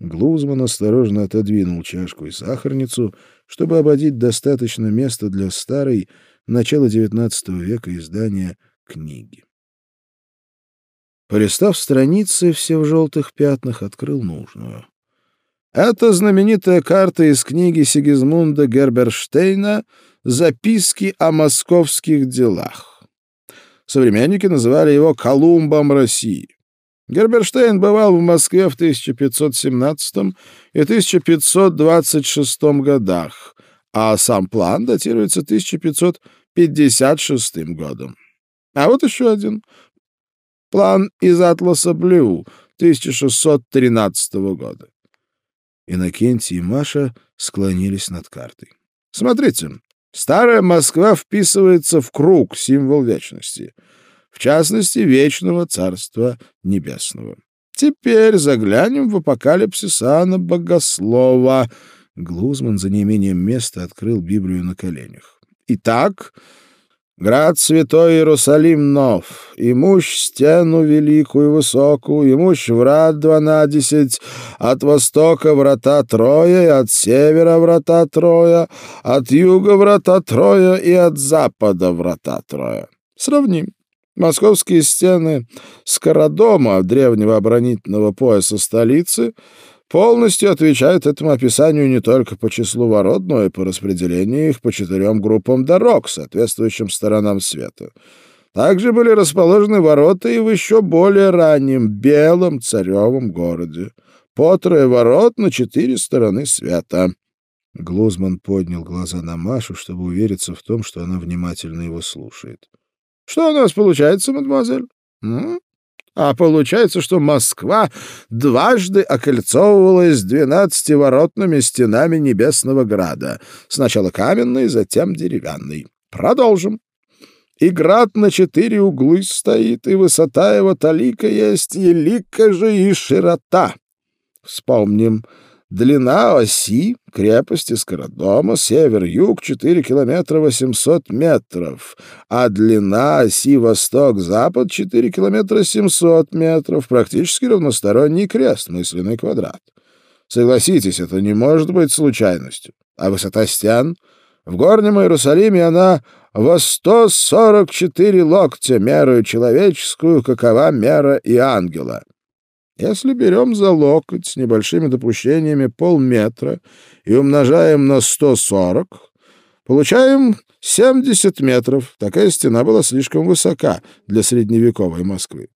Глузман осторожно отодвинул чашку и сахарницу, чтобы ободить достаточно места для старой, начала XIX века издания книги. Полистав страницы, все в желтых пятнах, открыл нужную. Это знаменитая карта из книги Сигизмунда Герберштейна «Записки о московских делах». Современники называли его «Колумбом России». Герберштейн бывал в Москве в 1517 и 1526 годах, а сам план датируется 1556 годом. А вот еще один. План из «Атласа Блю» 1613 года. Иннокентий и Маша склонились над картой. «Смотрите, старая Москва вписывается в круг, символ вечности, в частности, вечного Царства Небесного. Теперь заглянем в апокалипсис Анна Богослова». Глузман за неимением места открыл Библию на коленях. «Итак, Град святой Иерусалим нов, имущ стену великую высокую, имущ врат дванадесять, от востока врата трое, и от севера врата трое, от юга врата трое и от запада врата трое. Сравним. Московские стены Скородома, древнего оборонительного пояса столицы, полностью отвечают этому описанию не только по числу ворот, но и по распределению их по четырем группам дорог, соответствующим сторонам света. Также были расположены ворота и в еще более раннем белом царевом городе. По трое ворот на четыре стороны света. Глузман поднял глаза на Машу, чтобы увериться в том, что она внимательно его слушает. — Что у нас получается, мадемуазель? А получается, что Москва дважды окольцовывалась двенадцативоротными стенами Небесного Града. Сначала каменной, затем деревянной. Продолжим. И град на четыре углы стоит, и высота его талика есть, и лика же и широта. Вспомним. Длина оси крепости Скородома север-юг 4 километра 800 метров, а длина оси восток-запад 4 километра 700 метров, практически равносторонний крест, мысленный квадрат. Согласитесь, это не может быть случайностью. А высота стен? В горнем Иерусалиме она во 144 локтя мерою человеческую, какова мера и ангела. Если берем за локоть с небольшими допущениями полметра и умножаем на 140, получаем 70 метров. Такая стена была слишком высока для средневековой Москвы.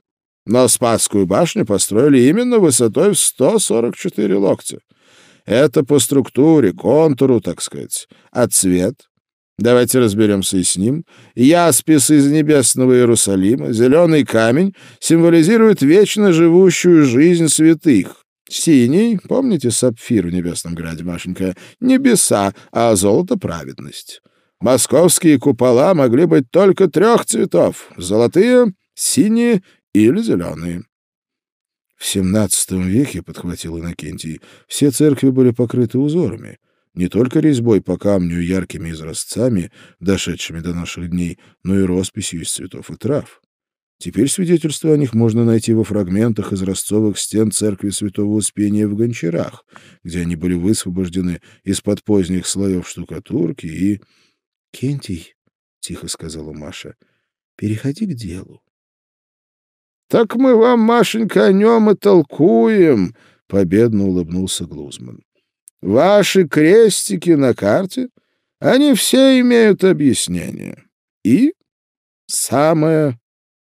Но Спасскую башню построили именно высотой в 144 локтя. Это по структуре, контуру, так сказать. А цвет? Давайте разберемся и с ним. Яспис из небесного Иерусалима, зеленый камень, символизирует вечно живущую жизнь святых. Синий, помните сапфир в небесном граде, Машенька, небеса, а золото — праведность. Московские купола могли быть только трех цветов — золотые, синие или зеленые. В XVII веке, — подхватил Иннокентий, — все церкви были покрыты узорами — не только резьбой по камню и яркими изразцами, дошедшими до наших дней, но и росписью из цветов и трав. Теперь свидетельства о них можно найти во фрагментах изразцовых стен церкви Святого Успения в Гончарах, где они были высвобождены из-под поздних слоев штукатурки и... — Кентий, — тихо сказала Маша, — переходи к делу. — Так мы вам, Машенька, о нем и толкуем, — победно улыбнулся Глузман. Ваши крестики на карте, они все имеют объяснение. И самое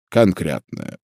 конкретное.